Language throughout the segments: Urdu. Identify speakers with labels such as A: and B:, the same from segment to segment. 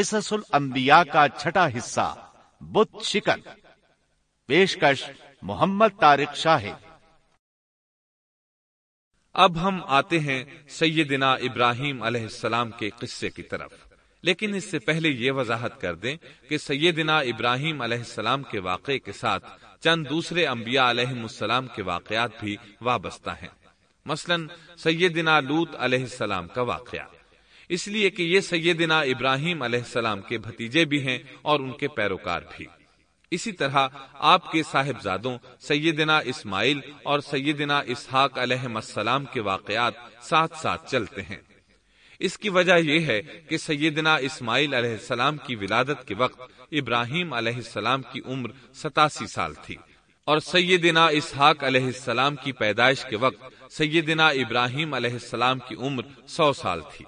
A: قصص الانبیاء کا چھٹا حصہ، بت شکن۔ پیشکش محمد طارق شاہد
B: اب ہم آتے ہیں سیدنا ابراہیم علیہ السلام کے قصے کی طرف۔ لیکن اس سے پہلے یہ وضاحت کر دیں کہ سیدنا ابراہیم علیہ السلام کے واقعے کے ساتھ چند دوسرے انبیاء علیہ السلام کے واقعات بھی وابستہ ہیں۔ مثلا سیدنا لوت علیہ السلام کا واقعہ۔ اس لیے کہ یہ سیدنا ابراہیم علیہ السلام کے بھتیجے بھی ہیں اور ان کے پیروکار بھی۔ اسی طرح آپ کے صاحبزادوں سیدنا اسماعیل اور سیدنا اسحاق علیہ السلام کے واقعات ساتھ ساتھ چلتے ہیں۔ اس کی وجہ یہ ہے کہ سیدنا اسماعیل علیہ السلام کی ولادت کے وقت ابراہیم علیہ السلام کی عمر ستاسی سال تھی اور سیدنا اسحاق علیہ السلام کی پیدائش کے وقت سیدنا ابراہیم علیہ السلام کی عمر سو سال تھی۔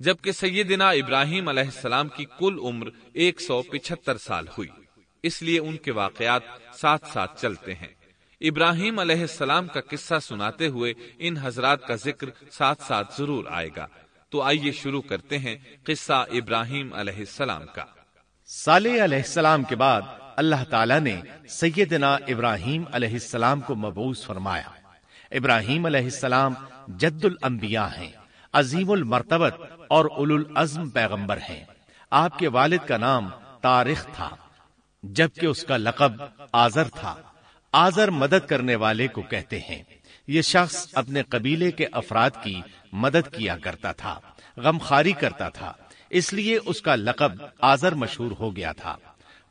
B: جبکہ سیدنا ابراہیم علیہ السلام کی کل عمر ایک سو پچہتر سال ہوئی۔ اس لیے ان کے واقعات ساتھ ساتھ چلتے ہیں۔ ابراہیم علیہ السلام کا قصہ سناتے ہوئے ان حضرات کا ذکر ساتھ ساتھ ضرور آئے گا۔ تو آئیے شروع کرتے ہیں قصہ ابراہیم علیہ السلام کا۔
A: صالح علیہ السلام کے بعد اللہ تعالیٰ نے سیدنا ابراہیم علیہ السلام کو مبوس فرمایا۔ ابراہیم علیہ السلام جد الانبیاء ہیں۔ عظیم المرتبت اور اول العزم پیغمبر ہیں۔ آپ کے والد کا نام تاریخ تھا، جبکہ اس کا لقب آزر تھا۔ آزر مدد کرنے والے کو کہتے ہیں۔ یہ شخص اپنے قبیلے کے افراد کی مدد کیا کرتا تھا غم خاری کرتا تھا۔ اس لیے اس کا لقب آزر مشہور ہو گیا تھا۔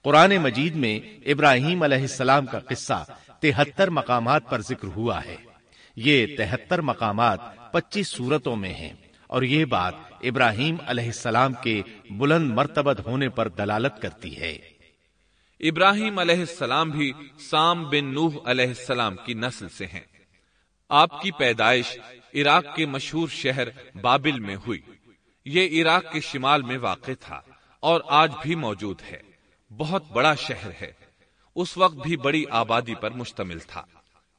A: قرآن مجید میں ابراہیم علیہ السلام کا قصہ تہتر مقامات پر ذکر ہوا ہے۔ یہ تہتر مقامات پچیس صورتوں میں ہیں۔ اور یہ بات ابراہیم علیہ السلام کے بلند مرتبت ہونے پر دلالت کرتی ہے۔
B: ابراہیم علیہ السلام بھی سام بن نوح علیہ السلام کی نسل سے ہیں۔ آپ کی پیدائش عراق کے مشہور شہر بابل میں ہوئی۔ یہ عراق کے شمال میں واقع تھا اور آج بھی موجود ہے۔ بہت بڑا شہر ہے۔ اس وقت بھی بڑی آبادی پر مشتمل تھا۔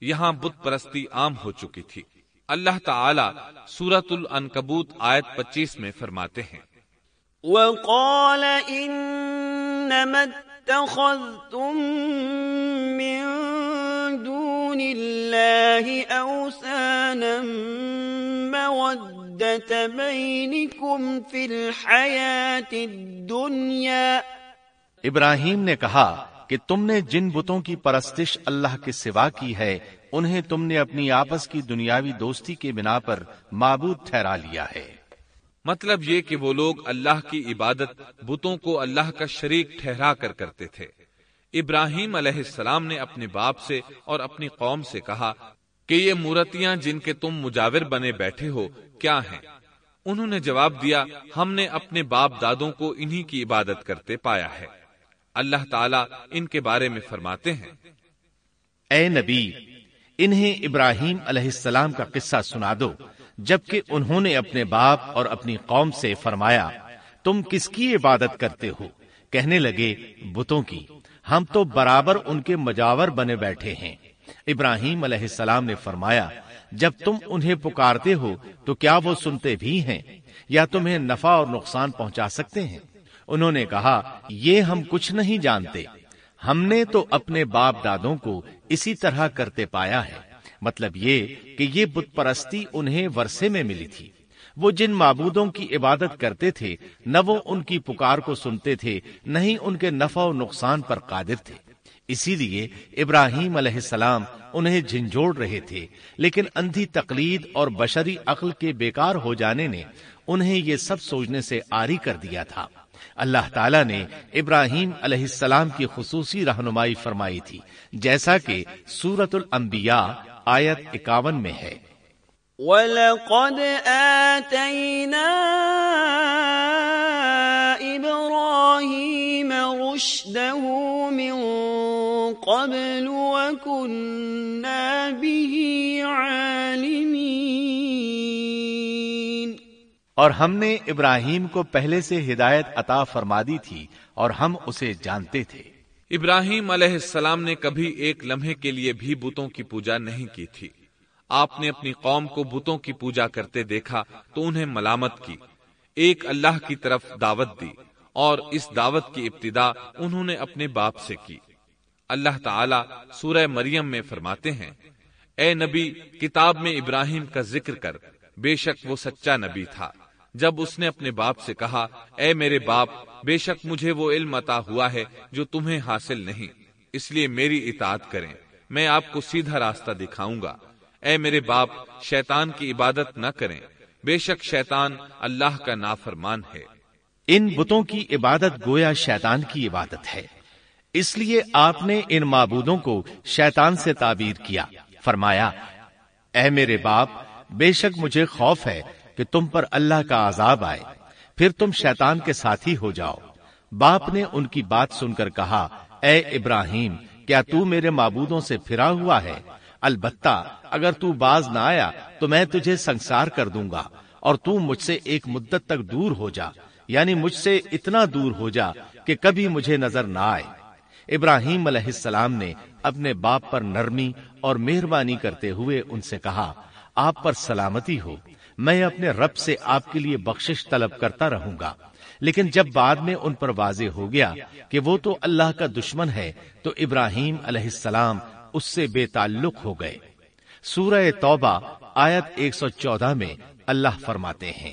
B: یہاں بت پرستی عام ہو چکی تھی۔ اللہ تعالی سورت العنکبوت آیت پچیس میں فرماتے ہیں۔
C: وقال انما اتخذتم من دون الله اوثانا مودة بينكم في الحياة الدنيا
A: ابراہیم نے کہا کہ تم نے جن بتوں کی پرستش اللہ کے سوا کی ہے، انہیں تم نے اپنی آپس کی دنیاوی دوستی کے بنا پر معبود ٹھہرا لیا ہے۔
B: مطلب یہ کہ وہ لوگ اللہ کی عبادت بتوں کو اللہ کا شریک ٹھہرا کر کرتے تھے۔ ابراہیم علیہ السلام نے اپنے باپ سے اور اپنی قوم سے کہا کہ یہ مورتیاں جن کے تم مجاور بنے بیٹھے ہو، کیا ہیں؟ انہوں نے جواب دیا، ہم نے اپنے باپ دادوں کو انہی کی عبادت کرتے پایا ہے۔ اللہ تعالیٰ ان کے بارے میں فرماتے ہیں۔
A: اے نبی، انہیں ابراہیم علیہ السلام کا قصہ سنا دو، جبکہ انہوں نے اپنے باپ اور اپنی قوم سے فرمایا، تم کس کی عبادت کرتے ہو؟ کہنے لگے، بتوں کی، ہم تو برابر ان کے مجاور بنے بیٹھے ہیں۔ ابراہیم علیہ السلام نے فرمایا، جب تم انہیں پکارتے ہو، تو کیا وہ سنتے بھی ہیں؟ یا تمہیں نفع اور نقصان پہنچا سکتے ہیں؟ انہوں نے کہا، یہ ہم کچھ نہیں جانتے۔ ہم نے تو اپنے باپ دادوں کو اسی طرح کرتے پایا ہے۔ مطلب یہ کہ یہ بت پرستی انہیں ورثے میں ملی تھی۔ وہ جن معبودوں کی عبادت کرتے تھے، نہ وہ ان کی پکار کو سنتے تھے، نہ ہی ان کے نفع و نقصان پر قادر تھے۔ اسی لیے ابراہیم علیہ السلام انہیں جھنجھوڑ رہے تھے، لیکن اندھی تقلید اور بشری عقل کے بیکار ہو جانے نے انہیں یہ سب سوچنے سے آری کر دیا تھا۔ اللہ تعالیٰ نے ابراہیم علیہ السلام کی خصوصی رہنمائی فرمائی تھی، جیسا کہ سورت الانبیاء آیت اکاون میں ہے۔
C: وَلَقَدْ آتَيْنَا إِبْرَاهِيمَ رُشْدَهُ مِن قَبْلُ وَكُنَّا بِهِ عَالِمِينَ۔
A: اور ہم نے ابراہیم کو پہلے سے ہدایت عطا فرما دی تھی اور ہم اسے جانتے تھے۔
B: ابراہیم علیہ السلام نے کبھی ایک لمحے کے لیے بھی بتوں کی پوجا نہیں کی تھی۔ آپ نے اپنی قوم کو بتوں کی پوجا کرتے دیکھا تو انہیں ملامت کی۔ ایک اللہ کی طرف دعوت دی اور اس دعوت کی ابتدا انہوں نے اپنے باپ سے کی۔ اللہ تعالی سورہ مریم میں فرماتے ہیں، اے نبی، کتاب میں ابراہیم کا ذکر کر، بے شک وہ سچا نبی تھا۔ جب اس نے اپنے باپ سے کہا، اے میرے باپ، بے شک مجھے وہ علم عطا ہوا ہے جو تمہیں حاصل نہیں، اس لیے میری اطاعت کریں، میں آپ کو سیدھا راستہ دکھاؤں گا۔ اے میرے باپ، شیطان کی عبادت نہ کریں، بے شک شیطان اللہ کا نافرمان ہے۔
A: ان بتوں کی عبادت گویا شیطان کی عبادت ہے۔ اس لیے آپ نے ان معبودوں کو شیطان سے تعبیر کیا۔ فرمایا، اے میرے باپ، بے شک مجھے خوف ہے کہ تم پر اللہ کا عذاب آئے۔ پھر تم شیطان کے ساتھی ہو جاؤ۔ باپ نے ان کی بات سن کر کہا، اے ابراہیم، کیا تو میرے معبودوں سے پھرا ہوا ہے؟ البتہ، اگر تو باز نہ آیا، تو میں تجھے سنسار کر دوں گا، اور تو مجھ سے ایک مدت تک دور ہو جا۔ یعنی مجھ سے اتنا دور ہو جا کہ کبھی مجھے نظر نہ آئے۔ ابراہیم علیہ السلام نے اپنے باپ پر نرمی اور مہربانی کرتے ہوئے ان سے کہا، آپ پر سلامتی ہو۔ میں اپنے رب سے آپ کے لیے بخشش طلب کرتا رہوں گا۔ لیکن جب بعد میں ان پر واضح ہو گیا کہ وہ تو اللہ کا دشمن ہے، تو ابراہیم علیہ السلام اس سے بے تعلق ہو گئے۔ سورہ توبہ آیت 114 میں اللہ فرماتے ہیں۔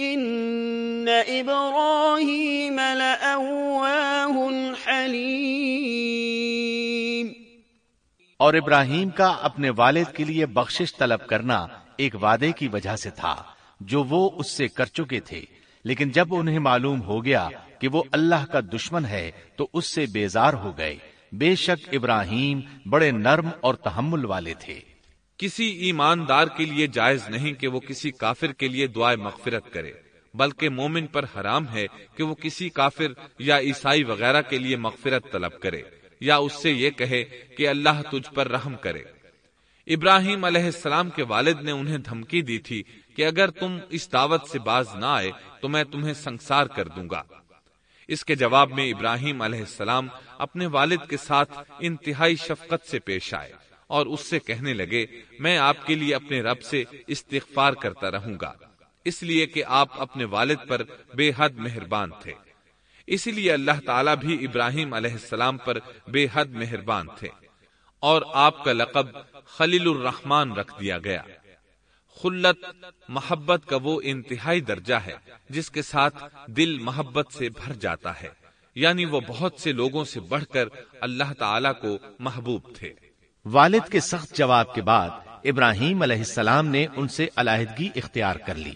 C: ان ابراہیم حلیم
A: اور ابراہیم کا اپنے والد کے لیے بخشش طلب کرنا ایک وعدے کی وجہ سے تھا، جو وہ اس سے کر چکے تھے۔ لیکن جب انہیں معلوم ہو گیا کہ وہ اللہ کا دشمن ہے، تو اس سے بیزار ہو گئے۔ بے شک ابراہیم بڑے نرم اور تحمل والے تھے۔
B: کسی ایماندار کے لیے جائز نہیں کہ وہ کسی کافر کے لیے دعائیں مغفرت کرے، بلکہ مومن پر حرام ہے کہ وہ کسی کافر یا عیسائی وغیرہ کے لیے مغفرت طلب کرے، یا اس سے یہ کہے کہ اللہ تجھ پر رحم کرے۔ ابراہیم علیہ السلام کے والد نے انہیں دھمکی دی تھی کہ اگر تم اس دعوت سے باز نہ آئے تو میں تمہیں سنسار کر دوں گا۔ اس کے جواب میں ابراہیم علیہ السلام اپنے والد کے ساتھ انتہائی شفقت سے پیش آئے۔ اور اس سے کہنے لگے، میں آپ کے لیے اپنے رب سے استغفار کرتا رہوں گا۔ اس لیے کہ آپ اپنے والد پر بے حد مہربان تھے۔ اسی لیے اللہ تعالیٰ بھی ابراہیم علیہ السلام پر بے حد مہربان تھے۔ اور آپ کا لقب خلیل الرحمان رکھ دیا گیا۔ خلت، محبت کا وہ انتہائی درجہ ہے جس کے ساتھ دل محبت سے بھر جاتا ہے یعنی وہ بہت سے لوگوں سے بڑھ کر اللہ تعالی کو محبوب تھے۔
A: والد کے سخت جواب کے بعد ابراہیم علیہ السلام نے ان سے علیحدگی اختیار کر لی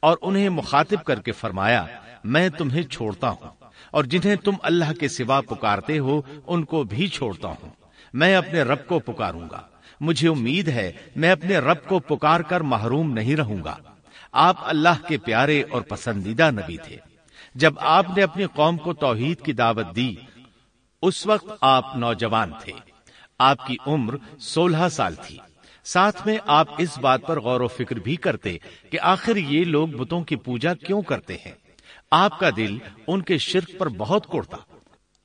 A: اور انہیں مخاطب کر کے فرمایا، میں تمہیں چھوڑتا ہوں اور جنہیں تم اللہ کے سوا پکارتے ہو، ان کو بھی چھوڑتا ہوں۔ میں اپنے رب کو پکاروں گا۔ مجھے امید ہے، میں اپنے رب کو پکار کر محروم نہیں رہوں گا۔ آپ اللہ کے پیارے اور پسندیدہ نبی تھے۔ جب آپ نے اپنی قوم کو توحید کی دعوت دی، اس وقت آپ نوجوان تھے۔ آپ کی عمر سولہ سال تھی۔ ساتھ میں آپ اس بات پر غور و فکر بھی کرتے کہ آخر یہ لوگ بتوں کی پوجا کیوں کرتے ہیں۔ آپ کا دل ان کے شرک پر بہت کوڑتا۔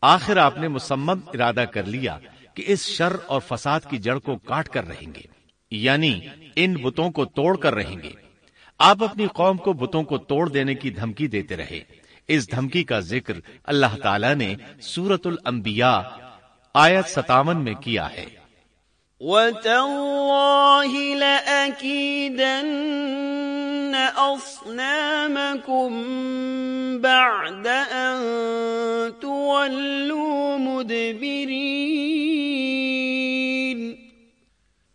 A: آخر آپ نے مسمم ارادہ کر لیا کہ اس شر اور فساد کی جڑ کو کاٹ کر رہیں گے۔ یعنی ان بتوں کو توڑ کر رہیں گے۔ آپ اپنی قوم کو بتوں کو توڑ دینے کی دھمکی دیتے رہے۔ اس دھمکی کا ذکر اللہ تعالی نے سورت الانبیاء آیت ستاون میں کیا ہے۔
C: وَتَاللَّهِ لَأَكِيدَنَّ أَصْنَامَكُمْ بَعْدَ أَن تُوَلُّوا مُدْبِرِينَ۔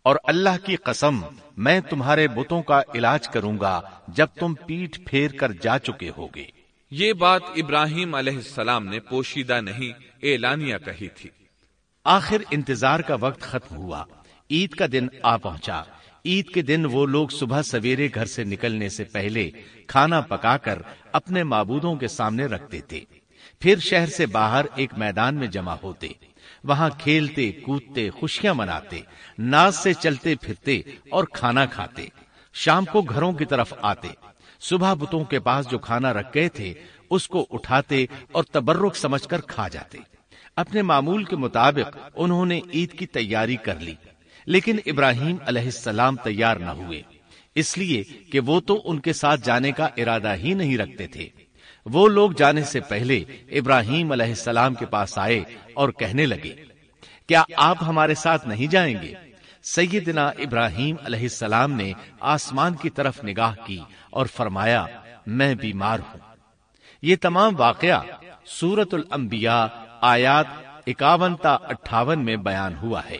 A: اور اللہ کی قسم میں تمہارے بتوں کا علاج کروں گا جب تم پیٹ پھیر کر جا چکے ہوگے۔
B: یہ بات ابراہیم علیہ السلام نے پوشیدہ نہیں اعلانیہ کہی تھی۔
A: آخر انتظار کا وقت ختم ہوا۔ عید کا دن آ پہنچا۔ عید کے دن وہ لوگ صبح سویرے گھر سے نکلنے سے پہلے کھانا پکا کر اپنے معبودوں کے سامنے رکھتے تھے۔ پھر شہر سے باہر ایک میدان میں جمع ہوتے۔ وہاں کھیلتے، کودتے، خوشیاں مناتے، ناز سے چلتے پھرتے اور کھانا کھاتے۔ شام کو گھروں کی طرف آتے۔ صبح بتوں کے پاس جو کھانا رکھ گئے تھے، اس کو اٹھاتے اور تبرک سمجھ کر کھا جاتے۔ اپنے معمول کے مطابق انہوں نے عید کی تیاری کر لی، لیکن ابراہیم علیہ السلام تیار نہ ہوئے۔ اس لیے کہ وہ تو ان کے ساتھ جانے کا ارادہ ہی نہیں رکھتے تھے۔ وہ لوگ جانے سے پہلے ابراہیم علیہ السلام کے پاس آئے اور کہنے لگے، کیا آپ ہمارے ساتھ نہیں جائیں گے؟ سیدنا ابراہیم علیہ السلام نے آسمان کی طرف نگاہ کی اور فرمایا، میں بیمار ہوں۔ یہ تمام واقعہ سورت الانبیاء آیات اکاون تا اٹھاون میں بیان ہوا ہے۔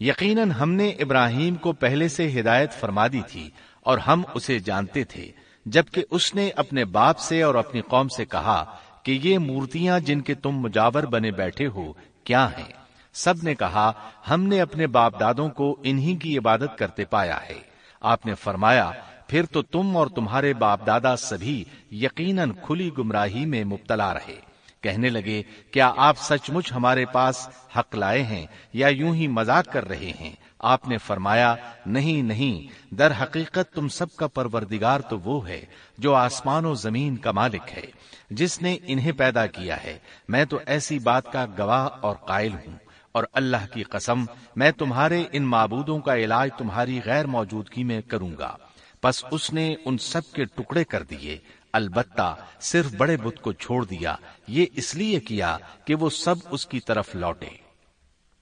A: یقیناً ہم نے ابراہیم کو پہلے سے ہدایت فرما دی تھی اور ہم اسے جانتے تھے، جبکہ اس نے اپنے باپ سے اور اپنی قوم سے کہا کہ یہ مورتیاں جن کے تم مجاور بنے بیٹھے ہو کیا ہیں؟ سب نے کہا، ہم نے اپنے باپ دادوں کو انہی کی عبادت کرتے پایا ہے۔ آپ نے فرمایا، پھر تو تم اور تمہارے باپ دادا سبھی یقیناً کھلی گمراہی میں مبتلا رہے۔ کہنے لگے، کیا آپ سچ مچ ہمارے پاس حق لائے ہیں یا یوں ہی مزاق کر رہے ہیں؟ آپ نے فرمایا، نہیں نہیں، در حقیقت تم سب کا پروردگار تو وہ ہے جو آسمان و زمین کا مالک ہے، جس نے انہیں پیدا کیا ہے۔ میں تو ایسی بات کا گواہ اور قائل ہوں۔ اور اللہ کی قسم، میں تمہارے ان معبودوں کا علاج تمہاری غیر موجودگی میں کروں گا۔ پس اس نے ان سب کے ٹکڑے کر دیے۔ البتہ صرف بڑے بت کو چھوڑ دیا، یہ اس لیے کیا کہ وہ سب اس کی طرف لوٹے۔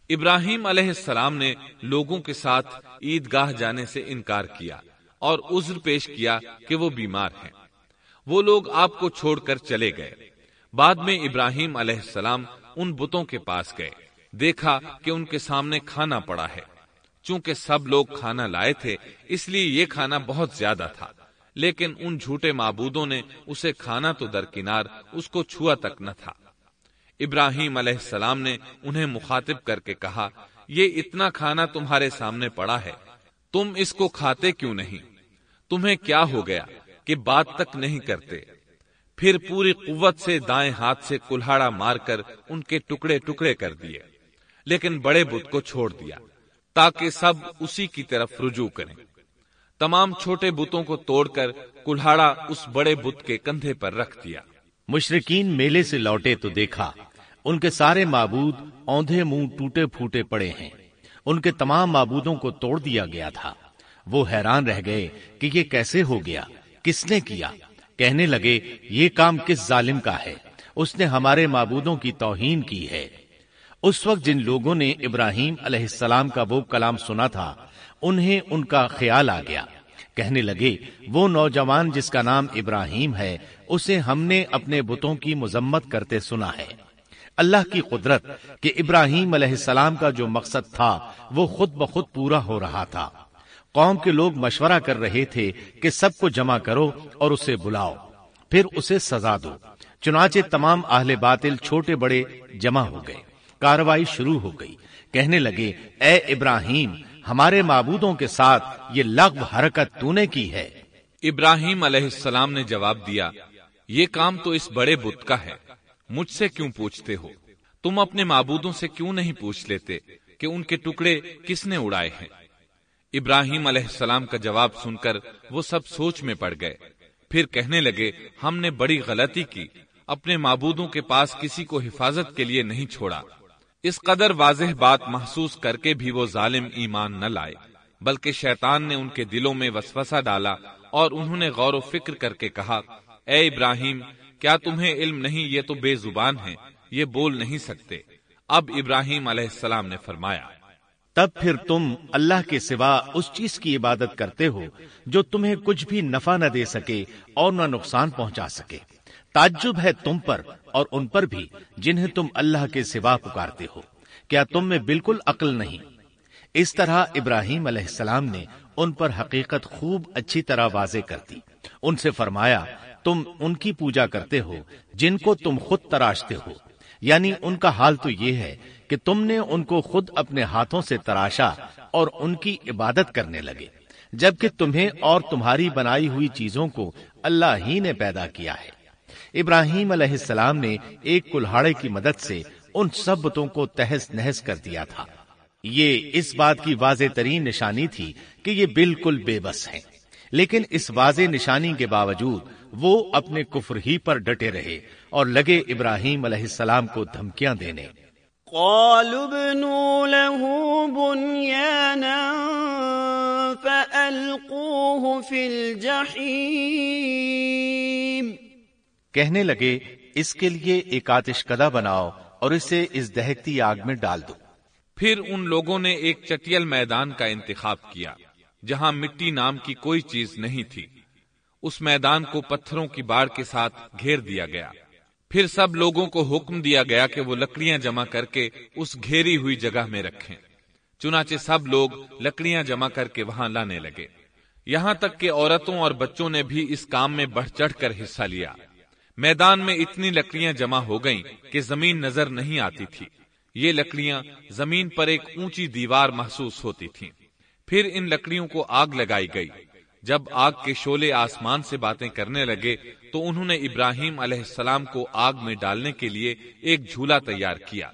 B: ابراہیم علیہ السلام نے لوگوں کے ساتھ عید گاہ جانے سے انکار کیا اور عذر پیش کیا کہ وہ بیمار ہیں۔ وہ لوگ آپ کو چھوڑ کر چلے گئے۔ بعد میں ابراہیم علیہ السلام ان بتوں کے پاس گئے۔ دیکھا کہ ان کے سامنے کھانا پڑا ہے۔ چونکہ سب لوگ کھانا لائے تھے، اس لیے یہ کھانا بہت زیادہ تھا۔ لیکن ان جھوٹے معبودوں نے اسے کھانا تو درکنار، اس کو چھوا تک نہ تھا۔ ابراہیم علیہ السلام نے انہیں مخاطب کر کے کہا، یہ اتنا کھانا تمہارے سامنے پڑا ہے، تم اس کو کھاتے کیوں نہیں؟ تمہیں کیا ہو گیا کہ بات تک نہیں کرتے؟ پھر پوری قوت سے دائیں ہاتھ سے کلاڑا مار کر ان کے ٹکڑے ٹکڑے کر دیے، لیکن بڑے بت کو چھوڑ دیا، تاکہ سب اسی کی طرف رجوع کریں۔ تمام چھوٹے بتوں کو توڑ کر کلاڑا اس بڑے بت کے کندھے پر رکھ دیا۔
A: مشرقین میلے سے لوٹے تو دیکھا، ان کے سارے معبود اوندے منہ ٹوٹے پھوٹے پڑے ہیں۔ ان کے تمام معبودوں کو توڑ دیا گیا تھا۔ وہ حیران رہ گئے کہ یہ کیسے ہو گیا؟ کس نے کیا؟ کہنے لگے، یہ کام کس ظالم کا ہے؟ اس نے ہمارے معبودوں کی توہین کی ہے۔ اس وقت جن لوگوں نے ابراہیم علیہ السلام کا وہ کلام سنا تھا انہیں ان کا خیال آ گیا۔ کہنے لگے، وہ نوجوان جس کا نام ابراہیم ہے، اسے ہم نے اپنے بتوں کی مذمت کرتے سنا ہے۔ اللہ کی قدرت کہ ابراہیم علیہ السلام کا جو مقصد تھا، وہ خود بخود پورا ہو رہا تھا۔ قوم کے لوگ مشورہ کر رہے تھے کہ سب کو جمع کرو اور اسے بلاؤ۔ پھر اسے سزا دو۔ چنانچہ تمام اہل باطل چھوٹے بڑے جمع ہو گئے۔ کاروائی شروع ہو گئی۔ کہنے لگے، اے ابراہیم ہمارے معبودوں کے ساتھ یہ لغو حرکت تو نے کی ہے۔
B: ابراہیم علیہ السلام نے جواب دیا، یہ کام تو اس بڑے بت کا ہے، مجھ سے کیوں پوچھتے ہو؟ تم اپنے معبودوں سے کیوں نہیں پوچھ لیتے کہ ان کے ٹکڑے کس نے اڑائے ہیں؟ ابراہیم علیہ السلام کا جواب سن کر وہ سب سوچ میں پڑ گئے۔ پھر کہنے لگے، ہم نے بڑی غلطی کی، اپنے معبودوں کے پاس کسی کو حفاظت کے لیے نہیں چھوڑا۔ اس قدر واضح بات محسوس کر کے بھی وہ ظالم ایمان نہ لائے، بلکہ شیطان نے ان کے دلوں میں وسوسہ ڈالا اور انہوں نے غور و فکر کر کے کہا، اے ابراہیم، کیا تمہیں علم نہیں، یہ تو بے زبان ہے، یہ بول نہیں سکتے۔ اب ابراہیم علیہ السلام نے فرمایا،
A: تب پھر تم اللہ کے سوا اس چیز کی عبادت کرتے ہو جو تمہیں کچھ بھی نفع نہ دے سکے اور نہ نقصان پہنچا سکے۔ تعجب ہے تم پر اور ان پر بھی جنہیں تم اللہ کے سوا پکارتے ہو۔ کیا تم میں بالکل عقل نہیں؟ اس طرح ابراہیم علیہ السلام نے ان پر حقیقت خوب اچھی طرح واضح کر دی۔ ان سے فرمایا، تم ان کی پوجا کرتے ہو جن کو تم خود تراشتے ہو۔ یعنی ان کا حال تو یہ ہے کہ تم نے ان کو خود اپنے ہاتھوں سے تراشا اور ان کی عبادت کرنے لگے، جبکہ تمہیں اور تمہاری بنائی ہوئی چیزوں کو اللہ ہی نے پیدا کیا ہے۔ ابراہیم علیہ السلام نے ایک کلہاڑے کی مدد سے ان سب بتوں کو تہس نہس کر دیا تھا۔ یہ اس بات کی واضح ترین نشانی تھی کہ یہ بالکل بے بس ہیں۔ لیکن اس واضح نشانی کے باوجود وہ اپنے کفر ہی پر ڈٹے رہے اور لگے ابراہیم علیہ السلام کو دھمکیاں دینے۔
C: قالوا ابنوا له بنيانا فألقوه في الجحيم۔
A: کہنے لگے، اس کے لیے ایک آتش کدا بناؤ اور اسے اس دہکتی آگ میں ڈال دو۔
B: پھر ان لوگوں نے ایک چٹیل میدان کا انتخاب کیا، جہاں مٹی نام کی کوئی چیز نہیں تھی۔ اس میدان کو پتھروں کی باڑ کے ساتھ گھیر دیا گیا۔ پھر سب لوگوں کو حکم دیا گیا کہ وہ لکڑیاں جمع کر کے اس گھیری ہوئی جگہ میں رکھیں۔ چنانچہ سب لوگ لکڑیاں جمع کر کے وہاں لانے لگے۔ یہاں تک کہ عورتوں اور بچوں نے بھی اس کام میں بڑھ چڑھ کر حصہ لیا۔ میدان میں اتنی لکڑیاں جمع ہو گئیں کہ زمین نظر نہیں آتی تھی۔ یہ لکڑیاں زمین پر ایک اونچی دیوار محسوس ہوتی تھیں۔ پھر ان لکڑیوں کو آگ لگائی گئی۔ جب آگ کے شولے آسمان سے باتیں کرنے لگے تو انہوں نے ابراہیم علیہ السلام کو آگ میں ڈالنے کے لیے ایک جھولا تیار کیا۔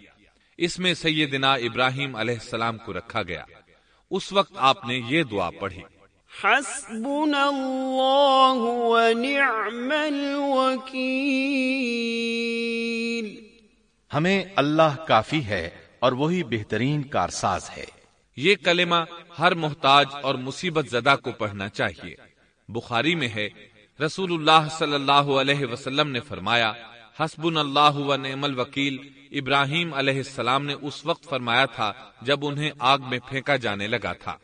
B: اس میں سیدنا ابراہیم علیہ السلام کو رکھا گیا۔ اس وقت آپ نے یہ دعا پڑھی۔
C: حسبنا اللہ ونعم الوکیل
A: ہمیں اللہ کافی ہے اور وہی بہترین کارساز ہے۔
B: یہ کلمہ ہر محتاج اور مصیبت زدہ کو پڑھنا چاہیے۔ بخاری میں ہے رسول اللہ صلی اللہ علیہ وسلم نے فرمایا حسب اللہ و نعم الوکیل۔ ابراہیم علیہ السلام نے اس وقت فرمایا تھا جب انہیں آگ میں پھینکا جانے لگا تھا۔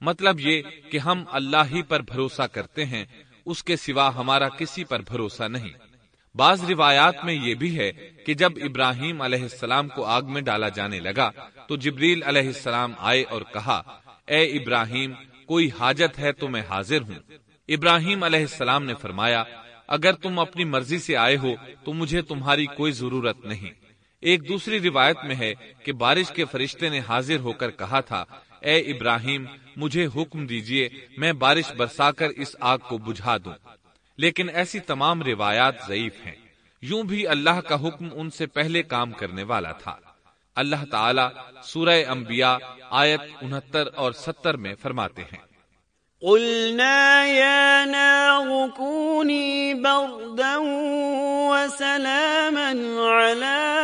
B: مطلب یہ کہ ہم اللہ ہی پر بھروسہ کرتے ہیں، اس کے سوا ہمارا کسی پر بھروسہ نہیں۔ بعض روایات میں یہ بھی ہے کہ جب ابراہیم علیہ السلام کو آگ میں ڈالا جانے لگا، تو جبریل علیہ السلام آئے اور کہا، اے ابراہیم، کوئی حاجت ہے تو میں حاضر ہوں۔ ابراہیم علیہ السلام نے فرمایا، اگر تم اپنی مرضی سے آئے ہو، تو مجھے تمہاری کوئی ضرورت نہیں۔ ایک دوسری روایت میں ہے کہ بارش کے فرشتے نے حاضر ہو کر کہا تھا اے ابراہیم، مجھے حکم دیجیے، میں بارش برسا کر اس آگ کو بجھا دوں۔ لیکن ایسی تمام روایات ضعیف ہیں۔ یوں بھی اللہ کا حکم ان سے پہلے کام کرنے والا تھا۔ اللہ تعالی سورہ انبیاء آیت انہتر اور ستر میں فرماتے ہیں۔
C: قلنا يا نار كوني بردا وسلاما على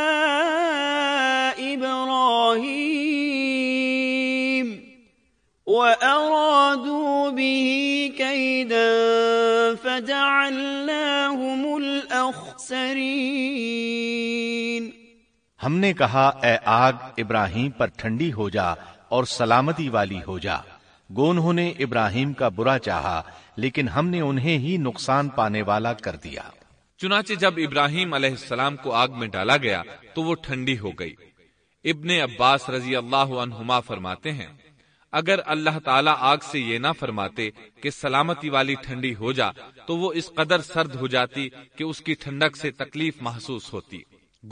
C: كيدا فجعلناهم الأخسرين.
A: ہم نے کہا اے آگ ابراہیم پر ٹھنڈی ہو جا اور سلامتی والی ہو جا۔ گو انہوں نے ابراہیم کا برا چاہا لیکن ہم نے انہیں ہی نقصان پانے والا کر دیا۔
B: چنانچہ جب ابراہیم علیہ السلام کو آگ میں ڈالا گیا تو وہ ٹھنڈی ہو گئی۔ ابن عباس رضی اللہ عنہما فرماتے ہیں اگر اللہ تعالیٰ آگ سے یہ نہ فرماتے کہ سلامتی والی ٹھنڈی ہو جا، تو وہ اس قدر سرد ہو جاتی کہ اس کی ٹھنڈک سے تکلیف محسوس ہوتی۔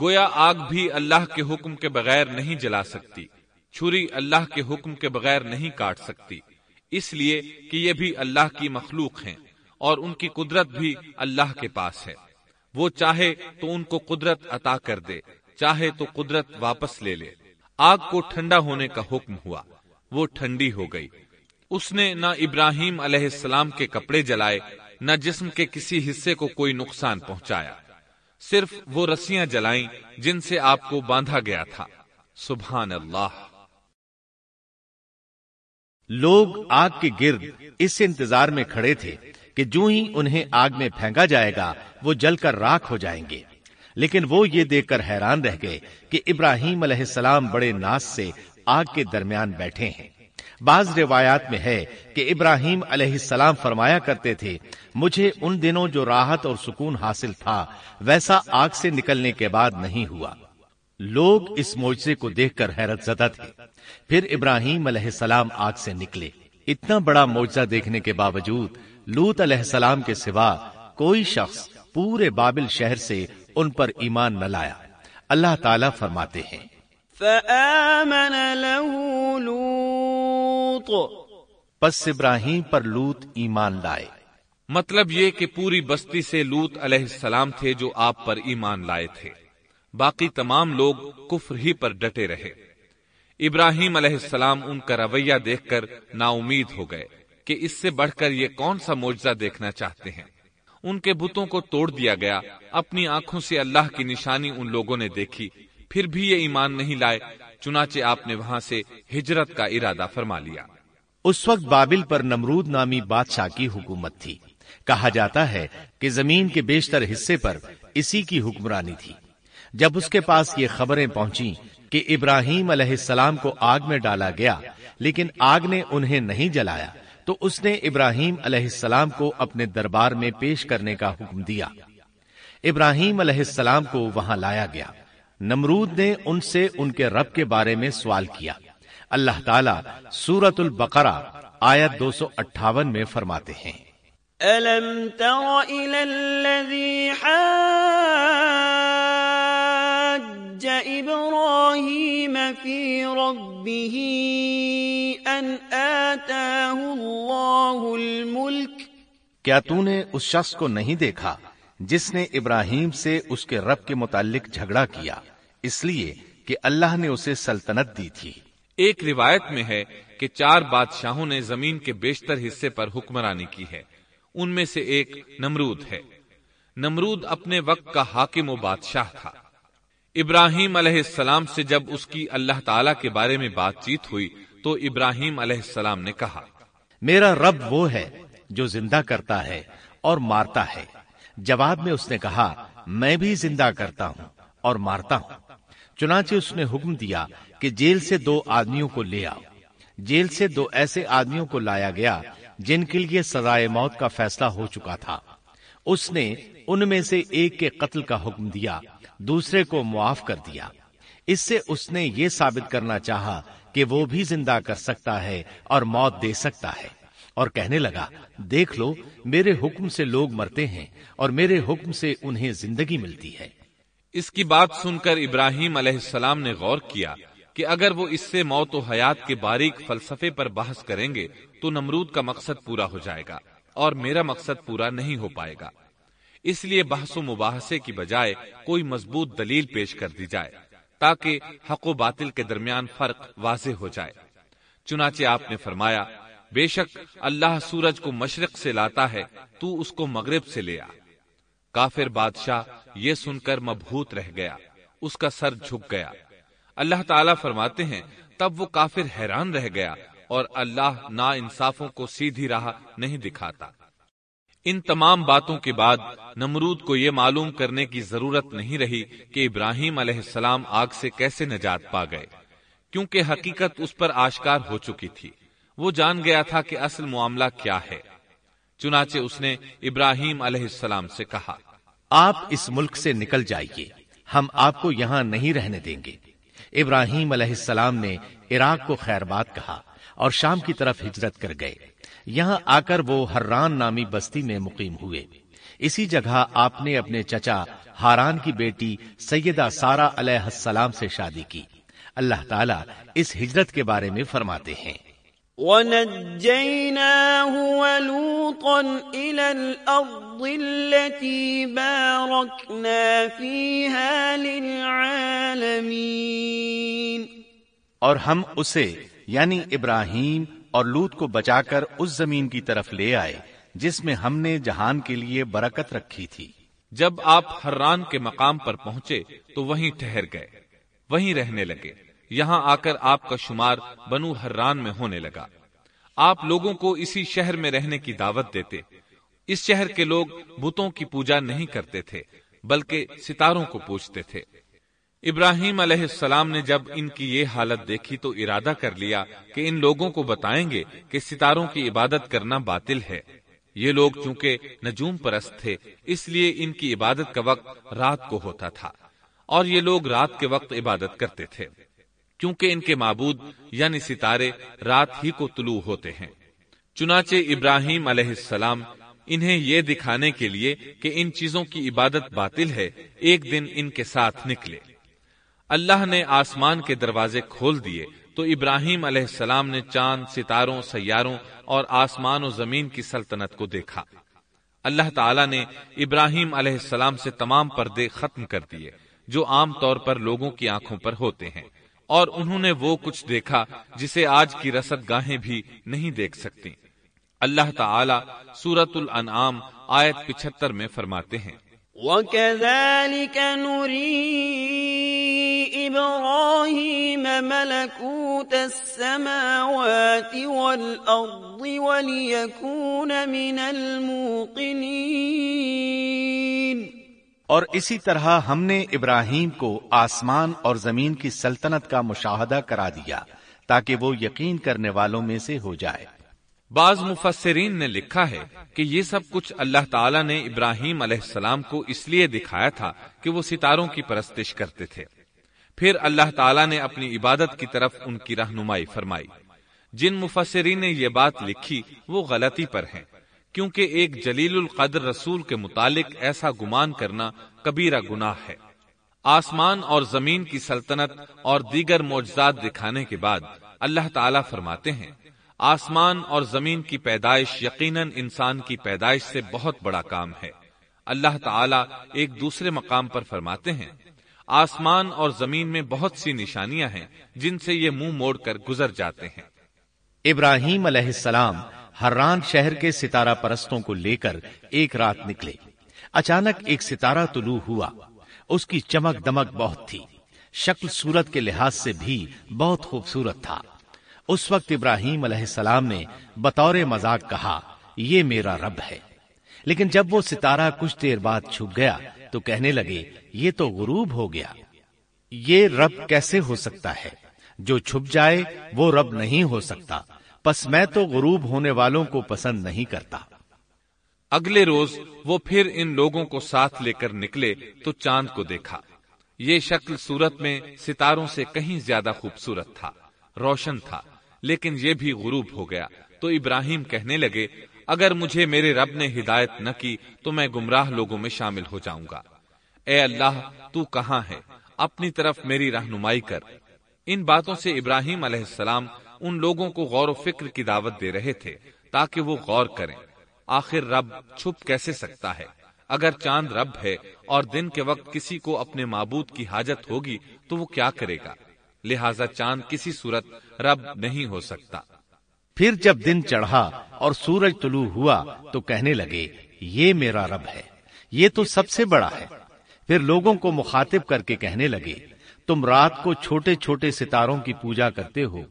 B: گویا آگ بھی اللہ کے حکم کے بغیر نہیں جلا سکتی۔ چھری اللہ کے حکم کے بغیر نہیں کاٹ سکتی۔ اس لیے کہ یہ بھی اللہ کی مخلوق ہیں اور ان کی قدرت بھی اللہ کے پاس ہے۔ وہ چاہے تو ان کو قدرت عطا کر دے، چاہے تو قدرت واپس لے لے۔ آگ کو ٹھنڈا ہونے کا حکم ہوا۔ وہ ٹھنڈی ہو گئی۔ اس نے نہ ابراہیم علیہ السلام کے کپڑے جلائے، نہ جسم کے کسی حصے کو کوئی نقصان پہنچایا۔ صرف وہ رسیاں جلائیں جن سے آپ کو باندھا گیا تھا۔ سبحان اللہ
A: لوگ آگ کے گرد اس انتظار میں کھڑے تھے کہ جو ہی انہیں آگ میں پھینکا جائے گا، وہ جل کر راکھ ہو جائیں گے۔ لیکن وہ یہ دیکھ کر حیران رہ گئے کہ ابراہیم علیہ السلام بڑے ناس سے آگ کے درمیان بیٹھے ہیں۔ بعض روایات میں ہے کہ ابراہیم علیہ السلام فرمایا کرتے تھے، مجھے ان دنوں جو راحت اور سکون حاصل تھا، ویسا آگ سے نکلنے کے بعد نہیں ہوا۔ لوگ اس معجزے کو دیکھ کر حیرت زدہ تھے۔ پھر ابراہیم علیہ السلام آگ سے نکلے۔ اتنا بڑا معجزہ دیکھنے کے باوجود لوت علیہ السلام کے سوا کوئی شخص پورے بابل شہر سے ان پر ایمان نہ لایا۔ اللہ تعالیٰ فرماتے ہیں۔
C: فآمن له لوط.
A: پس ابراہیم پر لوت ایمان لائے۔
B: مطلب یہ کہ پوری بستی سے لوت علیہ السلام تھے جو آپ پر ایمان لائے تھے۔ باقی تمام لوگ کفر ہی پر ڈٹے رہے۔ ابراہیم علیہ السلام ان کا رویہ دیکھ کر نا امید ہو گئے کہ اس سے بڑھ کر یہ کون سا معجزہ دیکھنا چاہتے ہیں۔ ان کے بتوں کو توڑ دیا گیا۔ اپنی آنکھوں سے اللہ کی نشانی ان لوگوں نے دیکھی۔ پھر بھی یہ ایمان نہیں لائے، چنانچہ آپ نے وہاں سے ہجرت کا ارادہ فرما لیا۔
A: اس وقت بابل پر نمرود نامی بادشاہ کی حکومت تھی۔ کہا جاتا ہے کہ زمین کے بیشتر حصے پر اسی کی حکمرانی تھی۔ جب اس کے پاس یہ خبریں پہنچی کہ ابراہیم علیہ السلام کو آگ میں ڈالا گیا، لیکن آگ نے انہیں نہیں جلایا، تو اس نے ابراہیم علیہ السلام کو اپنے دربار میں پیش کرنے کا حکم دیا۔ ابراہیم علیہ السلام کو وہاں لایا گیا۔ نمرود نے ان سے ان کے رب کے بارے میں سوال کیا۔ اللہ تعالیٰ سورت البقرہ آیت دو سو اٹھاون میں فرماتے ہیں۔
C: ألم تر إلى الذي حاج إبراهيم في ربه أن آتاه الله الملك؟
A: کیا تو نے اس شخص کو نہیں دیکھا؟ جس نے ابراہیم سے اس کے رب کے متعلق جھگڑا کیا اس لیے کہ اللہ نے اسے سلطنت دی تھی۔
B: ایک روایت میں ہے کہ چار بادشاہوں نے زمین کے بیشتر حصے پر حکمرانی کی ہے۔ ان میں سے ایک نمرود ہے۔ نمرود اپنے وقت کا حاکم و بادشاہ تھا۔ ابراہیم علیہ السلام سے جب اس کی اللہ تعالی کے بارے میں بات چیت ہوئی تو ابراہیم علیہ السلام نے کہا
A: میرا رب وہ ہے جو زندہ کرتا ہے اور مارتا ہے۔ جواب میں اس نے کہا، میں بھی زندہ کرتا ہوں اور مارتا ہوں۔ چنانچہ اس نے حکم دیا کہ جیل سے دو آدمیوں کو لے آؤ۔ جیل سے دو ایسے آدمیوں کو لایا گیا جن کے لیے سزائے موت کا فیصلہ ہو چکا تھا۔ اس نے ان میں سے ایک کے قتل کا حکم دیا، دوسرے کو معاف کر دیا۔ اس سے اس نے یہ ثابت کرنا چاہا کہ وہ بھی زندہ کر سکتا ہے اور موت دے سکتا ہے۔ اور کہنے لگا، دیکھ لو، میرے حکم سے لوگ مرتے ہیں اور میرے حکم سے انہیں زندگی ملتی ہے.
B: اس کی بات سن کر ابراہیم علیہ السلام نے غور کیا کہ اگر وہ اس سے موت و حیات کے باریک فلسفے پر بحث کریں گے تو نمرود کا مقصد پورا ہو جائے گا اور میرا مقصد پورا نہیں ہو پائے گا۔ اس لیے بحث و مباحثے کی بجائے کوئی مضبوط دلیل پیش کر دی جائے تاکہ حق و باطل کے درمیان فرق واضح ہو جائے۔ چنانچہ آپ نے فرمایا بے شک اللہ سورج کو مشرق سے لاتا ہے، تو اس کو مغرب سے لے آ۔ کافر بادشاہ یہ سن کر مبہوت رہ گیا، اس کا سر جھک گیا۔ اللہ تعالیٰ فرماتے ہیں، تب وہ کافر حیران رہ گیا اور اللہ نا انصافوں کو سیدھی راہ نہیں دکھاتا۔ ان تمام باتوں کے بعد نمرود کو یہ معلوم کرنے کی ضرورت نہیں رہی کہ ابراہیم علیہ السلام آگ سے کیسے نجات پا گئے، کیونکہ حقیقت اس پر آشکار ہو چکی تھی۔ وہ جان گیا تھا کہ اصل معاملہ کیا ہے۔ چنانچہ اس نے ابراہیم علیہ السلام سے کہا،
A: آپ اس ملک سے نکل جائیے، ہم آپ کو یہاں نہیں رہنے دیں گے۔ ابراہیم علیہ السلام نے عراق کو خیر بات کہا اور شام کی طرف ہجرت کر گئے۔ یہاں آ کر وہ ہرران نامی بستی میں مقیم ہوئے۔ اسی جگہ آپ نے اپنے چچا ہاران کی بیٹی سیدہ سارا علیہ السلام سے شادی کی۔ اللہ تعالیٰ اس ہجرت کے بارے میں فرماتے ہیں۔
C: ونجيناه ولوطا إلى الأرض التي باركنا فيها للعالمين.
A: اور ہم اسے یعنی ابراہیم اور لوت کو بچا کر اس زمین کی طرف لے آئے جس میں ہم نے جہان کے لیے برکت رکھی تھی۔
B: جب آپ ہرران کے مقام پر پہنچے تو وہیں ٹھہر گئے وہیں رہنے لگے۔ یہاں آ کر آپ کا شمار بنو ہرران میں ہونے لگا۔ آپ لوگوں کو اسی شہر میں رہنے کی دعوت دیتے۔ اس شہر کے لوگ بتوں کی پوجا نہیں کرتے تھے، بلکہ ستاروں کو پوچھتے تھے۔ ابراہیم علیہ السلام نے جب ان کی یہ حالت دیکھی تو ارادہ کر لیا کہ ان لوگوں کو بتائیں گے کہ ستاروں کی عبادت کرنا باطل ہے۔ یہ لوگ چونکہ نجوم پرست تھے، اس لیے ان کی عبادت کا وقت رات کو ہوتا تھا۔ اور یہ لوگ رات کے وقت عبادت کرتے تھے۔ کیونکہ ان کے معبود یعنی ستارے رات ہی کو طلوع ہوتے ہیں۔ چنانچہ ابراہیم علیہ السلام انہیں یہ دکھانے کے لیے کہ ان چیزوں کی عبادت باطل ہے، ایک دن ان کے ساتھ نکلے۔ اللہ نے آسمان کے دروازے کھول دیے تو ابراہیم علیہ السلام نے چاند، ستاروں، سیاروں اور آسمان و زمین کی سلطنت کو دیکھا۔ اللہ تعالیٰ نے ابراہیم علیہ السلام سے تمام پردے ختم کر دیے، جو عام طور پر لوگوں کی آنکھوں پر ہوتے ہیں۔ اور انہوں نے وہ کچھ دیکھا جسے آج کی رسد گاہیں بھی نہیں دیکھ سکتی۔ اللہ تعالی سورت الانعام آیت پچہتر میں فرماتے ہیں۔
C: وَكَذَلِكَ نُرِي إِبْرَاهِيمَ مَلَكُوتَ السَّمَاوَاتِ وَالْأَرْضِ وَلِيَكُونَ مِنَ الْمُوقِنِينَ
A: اور اسی طرح ہم نے ابراہیم کو آسمان اور زمین کی سلطنت کا مشاہدہ کرا دیا تاکہ وہ یقین کرنے والوں میں سے ہو جائے۔
B: بعض مفسرین نے لکھا ہے کہ یہ سب کچھ اللہ تعالیٰ نے ابراہیم علیہ السلام کو اس لیے دکھایا تھا کہ وہ ستاروں کی پرستش کرتے تھے۔ پھر اللہ تعالیٰ نے اپنی عبادت کی طرف ان کی رہنمائی فرمائی۔ جن مفسرین نے یہ بات لکھی وہ غلطی پر ہیں۔ کیونکہ ایک جلیل القدر رسول کے متعلق ایسا گمان کرنا کبیرہ گناہ ہے۔ آسمان اور زمین کی سلطنت اور دیگر معجزات دکھانے کے بعد اللہ تعالیٰ فرماتے ہیں، آسمان اور زمین کی پیدائش یقیناً انسان کی پیدائش سے بہت بڑا کام ہے۔ اللہ تعالیٰ ایک دوسرے مقام پر فرماتے ہیں، آسمان اور زمین میں بہت سی نشانیاں ہیں جن سے یہ منہ موڑ کر گزر جاتے ہیں۔
A: ابراہیم علیہ السلام حران شہر کے ستارہ پرستوں کو لے کر ایک رات نکلے۔ اچانک ایک ستارہ طلوع ہوا۔ اس کی چمک دمک بہت تھی۔ شکل صورت کے لحاظ سے بھی بہت خوبصورت تھا۔ اس وقت ابراہیم علیہ السلام نے بطور مزاق کہا، یہ میرا رب ہے۔ لیکن جب وہ ستارہ کچھ دیر بعد چھپ گیا تو کہنے لگے، یہ تو غروب ہو گیا۔ یہ رب کیسے ہو سکتا ہے؟ جو چھپ جائے وہ رب نہیں ہو سکتا۔ پس میں تو غروب ہونے والوں کو پسند نہیں کرتا۔
B: اگلے روز وہ پھر ان لوگوں کو ساتھ لے کر نکلے تو چاند کو دیکھا۔ یہ شکل صورت میں ستاروں سے کہیں زیادہ خوبصورت تھا، روشن تھا، لیکن یہ بھی غروب ہو گیا۔ تو ابراہیم کہنے لگے، اگر مجھے میرے رب نے ہدایت نہ کی تو میں گمراہ لوگوں میں شامل ہو جاؤں گا۔ اے اللہ، تو کہاں ہے؟ اپنی طرف میری رہنمائی کر۔ ان باتوں سے ابراہیم علیہ السلام ان لوگوں کو غور و فکر کی دعوت دے رہے تھے تاکہ وہ غور کریں۔ آخر رب چھپ کیسے سکتا ہے؟ اگر چاند رب ہے اور دن کے وقت کسی کو اپنے معبود کی حاجت ہوگی تو وہ کیا کرے گا؟ لہذا چاند کسی صورت رب نہیں ہو سکتا۔
A: پھر جب دن چڑھا اور سورج طلوع ہوا تو کہنے لگے، یہ میرا رب ہے، یہ تو سب سے بڑا ہے۔ پھر لوگوں کو مخاطب کر کے کہنے لگے، تم رات کو چھوٹے چھوٹے ستاروں کی پوجا کرتے ہو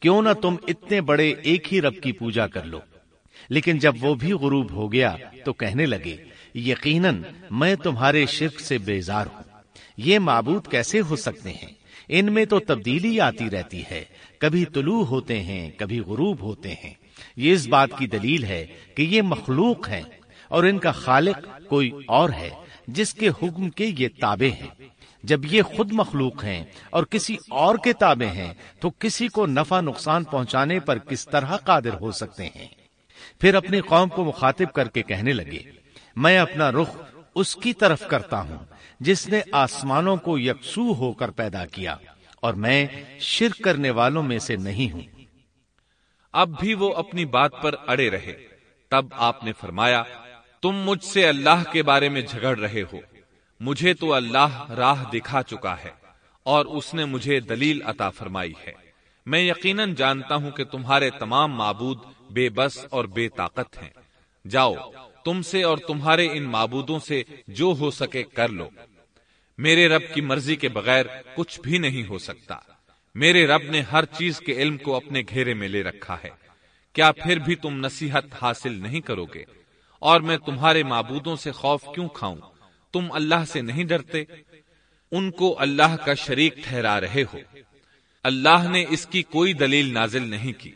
A: کیوں نہ تم اتنے بڑے ایک ہی رب کی پوجا کر لو۔ لیکن جب وہ بھی غروب ہو گیا تو کہنے لگے، یقیناً میں تمہارے شرک سے بیزار ہوں۔ یہ معبود کیسے ہو سکتے ہیں؟ ان میں تو تبدیلی آتی رہتی ہے۔ کبھی طلوع ہوتے ہیں، کبھی غروب ہوتے ہیں۔ یہ اس بات کی دلیل ہے کہ یہ مخلوق ہیں اور ان کا خالق کوئی اور ہے، جس کے حکم کے یہ تابع ہیں۔ جب یہ خود مخلوق ہیں اور کسی اور کے تابع ہیں، تو کسی کو نفع نقصان پہنچانے پر کس طرح قادر ہو سکتے ہیں؟ پھر اپنی قوم کو مخاطب کر کے کہنے لگے، میں اپنا رخ اس کی طرف کرتا ہوں، جس نے آسمانوں کو یکسو ہو کر پیدا کیا، اور میں شرک کرنے والوں میں سے نہیں ہوں۔
B: اب بھی وہ اپنی بات پر اڑے رہے، تب آپ نے فرمایا، تم مجھ سے اللہ کے بارے میں جھگڑ رہے ہو۔ مجھے تو اللہ راہ دکھا چکا ہے اور اس نے مجھے دلیل عطا فرمائی ہے۔ میں یقیناً جانتا ہوں کہ تمہارے تمام معبود بے بس اور بے طاقت ہیں۔ جاؤ، تم سے اور تمہارے ان معبودوں سے جو ہو سکے کر لو۔ میرے رب کی مرضی کے بغیر کچھ بھی نہیں ہو سکتا۔ میرے رب نے ہر چیز کے علم کو اپنے گھیرے میں لے رکھا ہے۔ کیا پھر بھی تم نصیحت حاصل نہیں کرو گے؟ اور میں تمہارے معبودوں سے خوف کیوں کھاؤں؟ تم اللہ سے نہیں ڈرتے، ان کو اللہ کا شریک ٹھہرا رہے ہو۔ اللہ نے اس کی کوئی دلیل نازل نہیں کی۔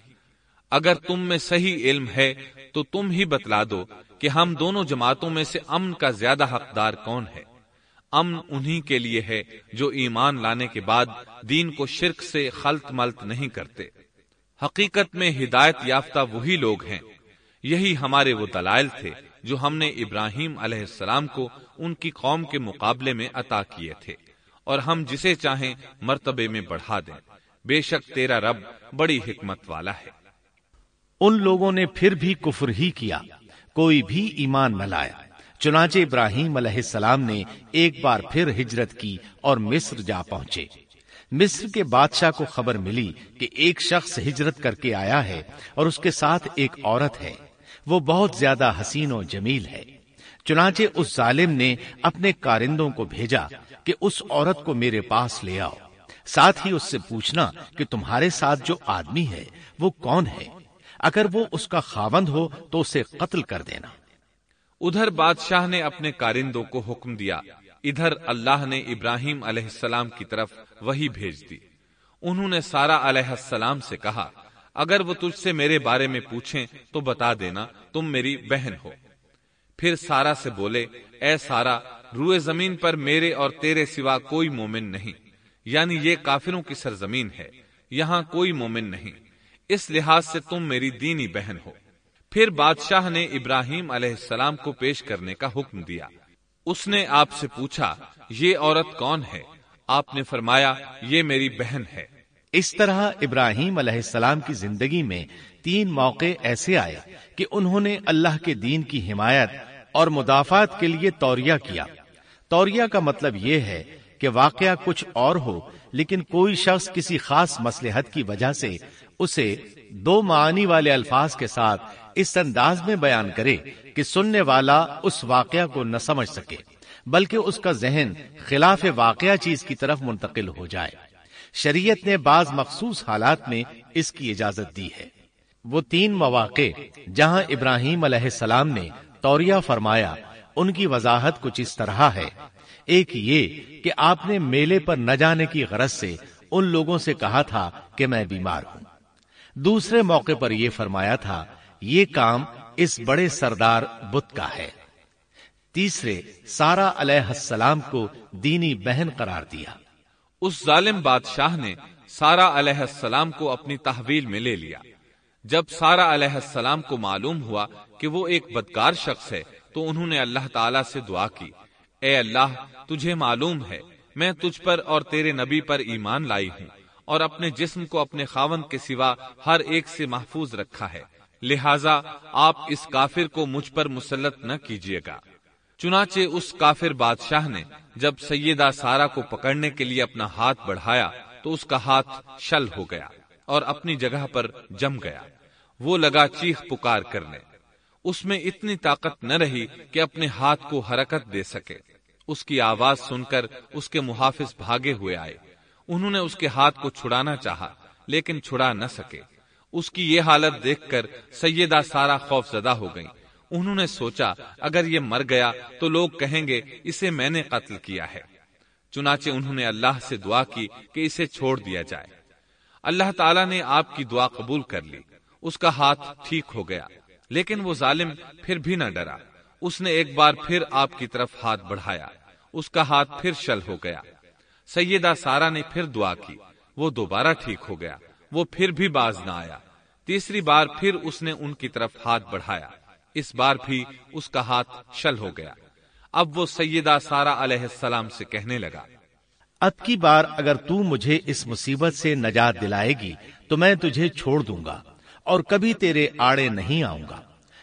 B: اگر تم میں صحیح علم ہے، تو تم ہی بتلا دو کہ ہم دونوں جماعتوں میں سے امن کا زیادہ حقدار کون ہے۔ امن انہی کے لیے ہے جو ایمان لانے کے بعد دین کو شرک سے خلط ملت نہیں کرتے۔ حقیقت میں ہدایت یافتہ وہی لوگ ہیں۔ یہی ہمارے وہ دلائل تھے۔ جو ہم نے ابراہیم علیہ السلام کو ان کی قوم کے مقابلے میں عطا کیے تھے۔ اور ہم جسے چاہیں مرتبے میں بڑھا دیں۔ بے شک تیرا رب بڑی حکمت والا ہے۔
A: ان لوگوں نے پھر بھی کفر ہی کیا۔ کوئی بھی ایمان نہ لایا۔ چنانچہ ابراہیم علیہ السلام نے ایک بار پھر ہجرت کی اور مصر جا پہنچے۔ مصر کے بادشاہ کو خبر ملی کہ ایک شخص ہجرت کر کے آیا ہے اور اس کے ساتھ ایک عورت ہے۔ وہ بہت زیادہ حسین و جمیل ہے۔ چنانچہ اس ظالم نے اپنے کارندوں کو بھیجا کہ اس عورت کو میرے پاس لے آؤ۔ ساتھ ہی اس سے پوچھنا کہ تمہارے ساتھ جو آدمی ہے، وہ کون ہے؟ اگر وہ اس کا خاوند ہو تو اسے قتل کر دینا۔
B: ادھر بادشاہ نے اپنے کارندوں کو حکم دیا۔ ادھر اللہ نے ابراہیم علیہ السلام کی طرف وہی بھیج دی۔ انہوں نے سارا علیہ السلام سے کہا اگر وہ تجھ سے میرے بارے میں پوچھیں تو بتا دینا تم میری بہن ہو۔ پھر سارا سے بولے، اے سارا، روئے زمین پر میرے اور تیرے سوا کوئی مومن نہیں۔ یعنی یہ کافروں کی سرزمین ہے، یہاں کوئی مومن نہیں۔ اس لحاظ سے تم میری دینی بہن ہو۔ پھر بادشاہ نے ابراہیم علیہ السلام کو پیش کرنے کا حکم دیا۔ اس نے آپ سے پوچھا، یہ عورت کون ہے؟ آپ نے فرمایا، یہ میری بہن ہے۔
A: اس طرح ابراہیم علیہ السلام کی زندگی میں تین موقع ایسے آئے کہ انہوں نے اللہ کے دین کی حمایت اور مدافعت کے لیے توریا کیا۔ توریا کا مطلب یہ ہے کہ واقعہ کچھ اور ہو، لیکن کوئی شخص کسی خاص مسلحت کی وجہ سے اسے دو معنی والے الفاظ کے ساتھ اس انداز میں بیان کرے کہ سننے والا اس واقعہ کو نہ سمجھ سکے، بلکہ اس کا ذہن خلاف واقعہ چیز کی طرف منتقل ہو جائے۔ شریعت نے بعض مخصوص حالات میں اس کی اجازت دی ہے۔ وہ تین مواقع جہاں ابراہیم علیہ السلام نے توریا فرمایا، ان کی وضاحت کچھ اس طرح ہے۔ ایک یہ کہ آپ نے میلے پر نہ جانے کی غرض سے ان لوگوں سے کہا تھا کہ میں بیمار ہوں۔ دوسرے موقع پر یہ فرمایا تھا، یہ کام اس بڑے سردار بت کا ہے۔ تیسرے سارا علیہ السلام کو دینی بہن قرار دیا۔
B: اس ظالم بادشاہ نے سارا علیہ السلام کو اپنی تحویل میں لے لیا۔ جب سارا علیہ السلام کو معلوم ہوا کہ وہ ایک بدکار شخص ہے، تو انہوں نے اللہ تعالی سے دعا کی۔ اے اللہ، تجھے معلوم ہے، میں تجھ پر اور تیرے نبی پر ایمان لائی ہوں اور اپنے جسم کو اپنے خاون کے سوا ہر ایک سے محفوظ رکھا ہے۔ لہذا، آپ اس کافر کو مجھ پر مسلط نہ کیجیے گا۔ چنانچہ اس کافر بادشاہ نے جب سیدہ سارا کو پکڑنے کے لیے اپنا ہاتھ بڑھایا تو اس کا ہاتھ شل ہو گیا اور اپنی جگہ پر جم گیا۔ وہ لگا چیخ پکار کرنے۔ اس میں اتنی طاقت نہ رہی کہ اپنے ہاتھ کو حرکت دے سکے۔ اس کی آواز سن کر اس کے محافظ بھاگے ہوئے آئے۔ انہوں نے اس کے ہاتھ کو چھڑانا چاہا، لیکن چھڑا نہ سکے۔ اس کی یہ حالت دیکھ کر سیدہ سارا خوف زدہ ہو گئی انہوں نے سوچا، اگر یہ مر گیا تو لوگ کہیں گے، اسے میں نے قتل کیا ہے۔ چنانچہ انہوں نے اللہ سے دعا کی کہ اسے چھوڑ دیا جائے۔ اللہ تعالیٰ نے آپ کی دعا قبول کر لی۔ اس کا ہاتھ ٹھیک ہو گیا۔ لیکن وہ ظالم پھر بھی نہ ڈرا۔ اس نے ایک بار پھر آپ کی طرف ہاتھ بڑھایا۔ اس کا ہاتھ پھر شل ہو گیا۔ سیدہ سارا نے پھر دعا کی۔ وہ دوبارہ ٹھیک ہو گیا۔ وہ پھر بھی باز نہ آیا۔ تیسری بار پھر اس نے ان کی طرف ہاتھ بڑھایا۔ اس بار بھی اس کا ہاتھ شل ہو گیا۔ اب وہ سیدہ سارا علیہ السلام سے کہنے لگا،
A: اب کی بار اگر تو مجھے اس مصیبت سے نجات دلائے گی، تو میں تجھے چھوڑ دوں گا اور کبھی تیرے آڑے نہیں آؤں گا۔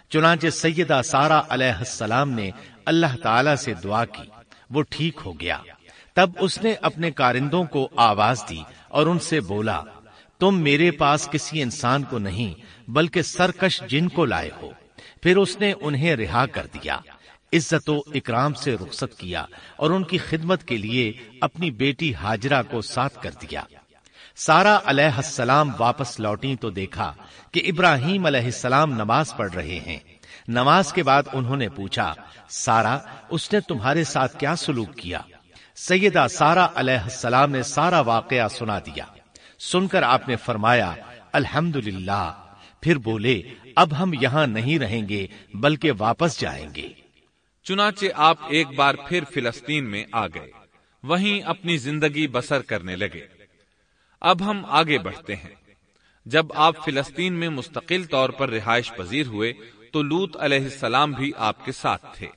A: چنانچہ سیدہ سارا علیہ السلام نے اللہ تعالی سے دعا کی، وہ ٹھیک ہو گیا۔ تب اس نے اپنے کارندوں کو آواز دی اور ان سے بولا، تم میرے پاس کسی انسان کو نہیں، بلکہ سرکش جن کو لائے ہو۔ پھر اس نے انہیں رہا کر دیا، عزت و اکرام سے رخصت کیا اور ان کی خدمت کے لیے اپنی بیٹی ہاجرہ کو ساتھ کر دیا۔ سارا علیہ السلام واپس لوٹی تو دیکھا کہ ابراہیم علیہ السلام نماز پڑھ رہے ہیں۔ نماز کے بعد انہوں نے پوچھا سارا اس نے تمہارے ساتھ کیا سلوک کیا؟ سیدہ سارا علیہ السلام نے سارا واقعہ سنا دیا۔ سن کر آپ نے فرمایا الحمد پھر بولے اب ہم یہاں نہیں رہیں گے، بلکہ واپس جائیں گے۔
B: چنانچہ آپ ایک بار پھر فلسطین میں آ گئے۔ وہیں اپنی زندگی بسر کرنے لگے۔ اب ہم آگے بڑھتے ہیں۔ جب آپ فلسطین میں مستقل طور پر رہائش پذیر ہوئے، تو لوت علیہ السلام بھی آپ کے ساتھ تھے۔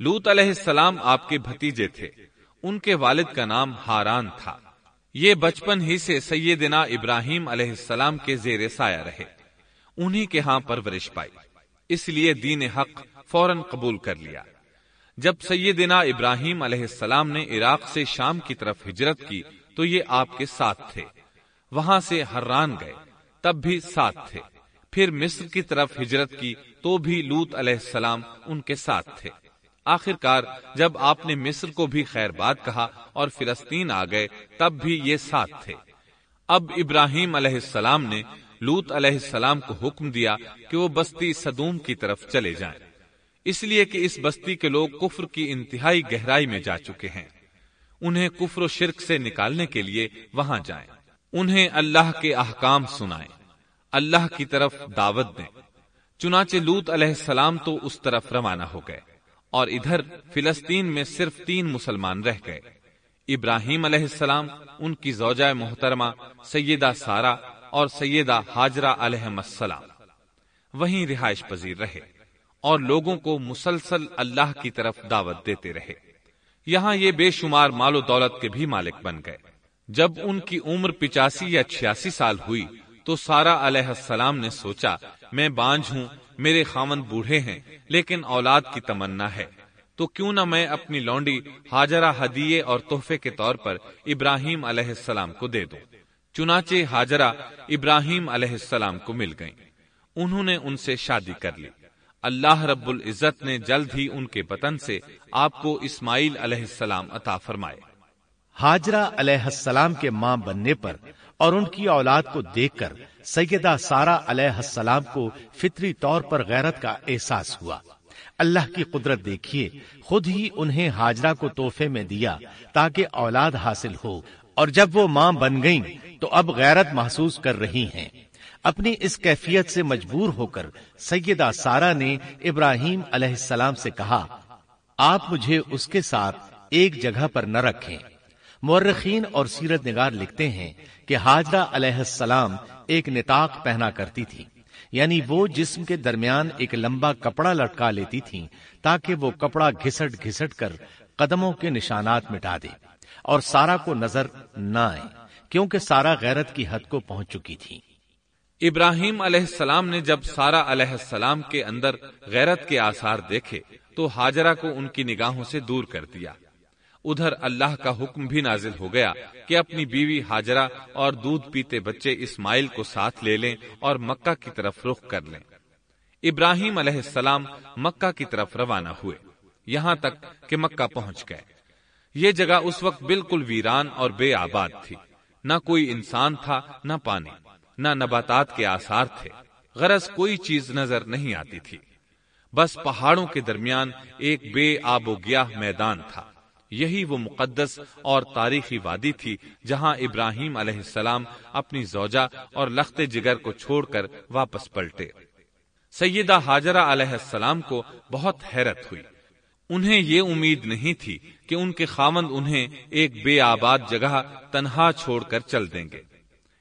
B: لوت علیہ السلام آپ کے بھتیجے تھے۔ ان کے والد کا نام ہاران تھا۔ یہ بچپن ہی سے سیدنا ابراہیم علیہ السلام کے زیر سایہ رہے۔ انہی کے ہاں پرورش پائی۔ اس لیے دین حق فوراً قبول کر لیا۔ جب سیدنا ابراہیم علیہ السلام نے عراق سے شام کی طرف ہجرت کی تو یہ آپ کے ساتھ تھے۔ وہاں سے حران گئے، تب بھی ساتھ تھے۔ پھر مصر کی طرف ہجرت کی تو بھی لوت علیہ السلام ان کے ساتھ تھے۔ آخر کار جب آپ نے مصر کو بھی خیر بات کہا اور فلسطین آ گئے، تب بھی یہ ساتھ تھے۔ اب ابراہیم علیہ السلام نے لوت علیہ السلام کو حکم دیا کہ وہ بستی صدوم کی طرف چلے جائیں۔ اس لیے کہ اس بستی کے لوگ کفر کی انتہائی گہرائی میں جا چکے ہیں۔ انہیں کفر و شرک سے نکالنے کے لیے وہاں جائیں۔ انہیں اللہ کے احکام سنائیں۔ اللہ کی طرف دعوت دیں۔ چنانچہ لوت علیہ السلام تو اس طرف روانہ ہو گئے اور ادھر فلسطین میں صرف تین مسلمان رہ گئے۔ ابراہیم علیہ السلام، ان کی زوجہ محترمہ سیدہ سارا اور سیدہ حاجرہ علیہ السلام۔ وہیں رہائش پذیر رہے اور لوگوں کو مسلسل اللہ کی طرف دعوت دیتے رہے۔ یہاں یہ بے شمار مال و دولت کے بھی مالک بن گئے۔ جب ان کی عمر پچاسی یا چھیاسی سال ہوئی تو سارا علیہ السلام نے سوچا، میں بانج ہوں، میرے خامن بوڑھے ہیں، لیکن اولاد کی تمنا ہے۔ تو کیوں نہ میں اپنی لونڈی ہاجرہ ہدیے اور تحفے کے طور پر ابراہیم علیہ السلام کو دے دوں۔ چنانچہ ہاجرہ ابراہیم علیہ السلام کو مل گئیں۔ انہوں نے ان سے شادی کر لی۔ اللہ رب العزت نے جلد ہی ان کے بطن سے آپ کو اسماعیل علیہ السلام عطا فرمائے۔
A: ہاجرہ علیہ السلام کے ماں بننے پر اور ان کی اولاد کو دیکھ کر سیدہ سارا علیہ السلام کو فطری طور پر غیرت کا احساس ہوا۔ اللہ کی قدرت دیکھیے، خود ہی انہیں ہاجرہ کو تحفے میں دیا تاکہ اولاد حاصل ہو اور جب وہ ماں بن گئیں تو اب غیرت محسوس کر رہی ہیں۔ اپنی اس کیفیت سے مجبور ہو کر سیدہ سارا نے ابراہیم علیہ السلام سے کہا، آپ مجھے اس کے ساتھ ایک جگہ پر نہ رکھیں۔ مورخین اور سیرت نگار لکھتے ہیں کہ حاجرہ علیہ السلام ایک نتاق پہنا کرتی تھی یعنی وہ جسم کے درمیان ایک لمبا کپڑا لٹکا لیتی تھی تاکہ وہ کپڑا گھسٹ گھسٹ کر قدموں کے نشانات مٹا دے۔ اور سارا کو نظر نہ آئے، کیونکہ سارا غیرت کی حد کو پہنچ چکی تھی۔
B: ابراہیم علیہ السلام نے جب سارا علیہ السلام کے اندر غیرت کے آثار دیکھے، تو ہاجرہ کو ان کی نگاہوں سے دور کر دیا۔ ادھر اللہ کا حکم بھی نازل ہو گیا کہ اپنی بیوی ہاجرہ اور دودھ پیتے بچے اسماعیل کو ساتھ لے لیں اور مکہ کی طرف رخ کر لیں۔ ابراہیم علیہ السلام مکہ کی طرف روانہ ہوئے، یہاں تک کہ مکہ پہنچ گئے۔ یہ جگہ اس وقت بالکل ویران اور بے آباد تھی۔ نہ کوئی انسان تھا، نہ پانی، نہ نباتات کے آثار تھے۔ غرض کوئی چیز نظر نہیں آتی تھی۔ بس پہاڑوں کے درمیان ایک بے آب و گیاہ میدان تھا۔ یہی وہ مقدس اور تاریخی وادی تھی جہاں ابراہیم علیہ السلام اپنی زوجہ اور لخت جگر کو چھوڑ کر واپس پلٹے۔ سیدہ حاجرہ علیہ السلام کو بہت حیرت ہوئی۔ انہیں یہ امید نہیں تھی کہ ان کے خامند انہیں ایک بے آباد جگہ تنہا چھوڑ کر چل دیں گے۔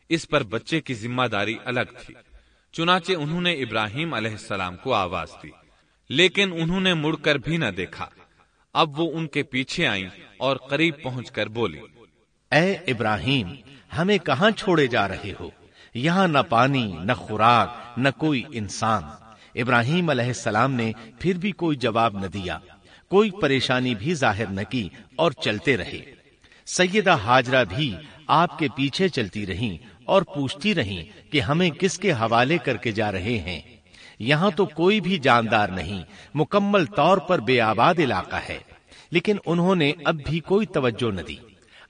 B: اس پر بچے کی ذمہ داری الگ تھی۔ چنانچہ انہوں نے ابراہیم علیہ السلام کو آواز دی، لیکن انہوں نے مڑ کر بھی نہ دیکھا۔ اب وہ ان کے پیچھے آئیں اور قریب پہنچ کر بولی
A: اے ابراہیم، ہمیں کہاں چھوڑے جا رہے ہو؟ یہاں نہ پانی، نہ خوراک، نہ کوئی انسان۔ ابراہیم علیہ السلام نے پھر بھی کوئی جواب نہ دیا۔ کوئی پریشانی بھی ظاہر نہ کی اور چلتے رہے۔ سیدہ حاجرہ بھی آپ کے پیچھے چلتی رہیں اور پوچھتی رہیں کہ ہمیں کس کے حوالے کر کے جا رہے ہیں۔ یہاں تو کوئی بھی جاندار نہیں، مکمل طور پر بے آباد علاقہ ہے۔ لیکن انہوں نے اب بھی کوئی توجہ نہ دی۔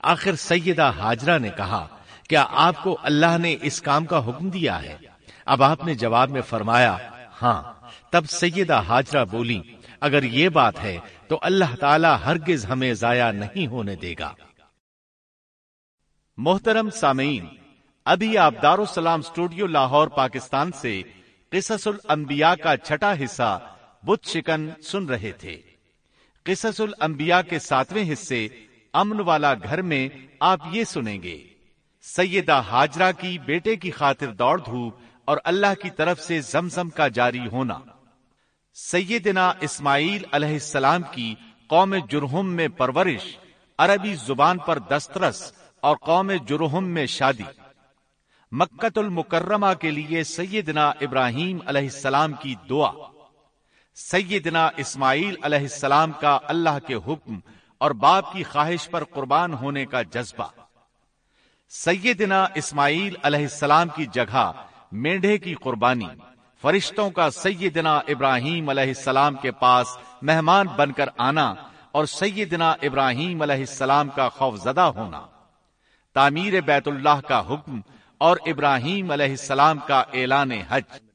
A: آخر سیدہ حاجرہ نے کہا، کیا آپ کو اللہ نے اس کام کا حکم دیا ہے؟ اب آپ نے جواب میں فرمایا ہاں۔ تب سیدہ حاجرہ بولی اگر یہ بات ہے تو اللہ تعالی ہرگز ہمیں ضائع نہیں ہونے دے گا۔ محترم سامعین، ابھی آپ دارالسلام اسٹوڈیو لاہور، پاکستان سے قصص الانبیاء کا چھٹا حصہ بت شکن سن رہے تھے۔ قصص الانبیاء کے ساتویں حصے امن والا گھر میں آپ یہ سنیں گے۔ سیدہ حاجرہ کی بیٹے کی خاطر دوڑ دھوپ اور اللہ کی طرف سے زمزم کا جاری ہونا۔ سیدنا اسماعیل علیہ السلام کی قوم جرہم میں پرورش، عربی زبان پر دسترس اور قوم جرہم میں شادی۔ مکت المکرمہ کے لیے سیدنا ابراہیم علیہ السلام کی دعا۔ سیدنا اسماعیل علیہ السلام کا اللہ کے حکم اور باپ کی خواہش پر قربان ہونے کا جذبہ۔ سیدنا اسماعیل علیہ السلام کی جگہ مینڈے کی قربانی۔ فرشتوں کا سیدنا ابراہیم علیہ السلام کے پاس مہمان بن کر آنا اور سیدنا ابراہیم علیہ السلام کا خوف زدہ ہونا۔ تعمیر بیت اللہ کا حکم اور ابراہیم علیہ السلام کا اعلان حج۔